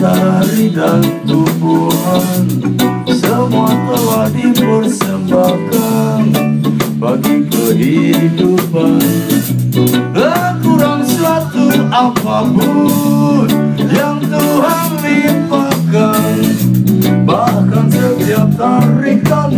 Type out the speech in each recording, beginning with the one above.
Matahari dan tumbuhan Semua telah dipersembahkan Bagi kehidupan. Tak kurang suatu apa pun Yang Tuhan limpahkan Bahkan setiap tarikan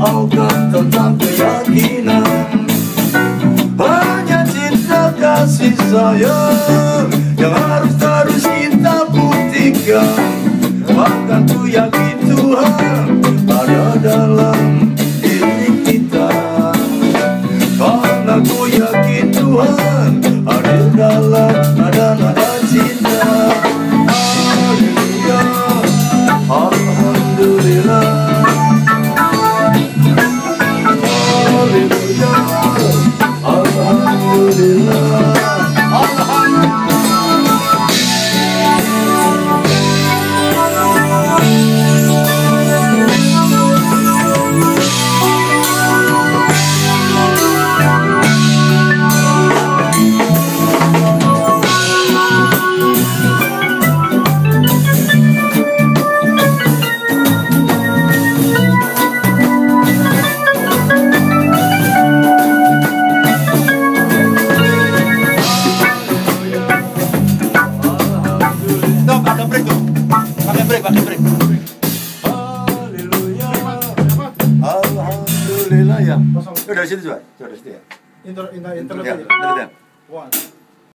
persoalkan tentang keyakinan. Hanya cinta kasih sayang yang harus terus kita buktikan. Bahkan ku yakin Tuhan ada dalam diri kita. Karena ku yakin Tuhan hadir dalam nada-nada cinta. Haleluya Alhamdulillah Haleluya Alhamdulillah Alhamdulillah break, pakai break. Haleluya Alhamdulillah ya Oh, dari situ. Coba dari situ ya. Intro, intro, intro, Ya, intro. One.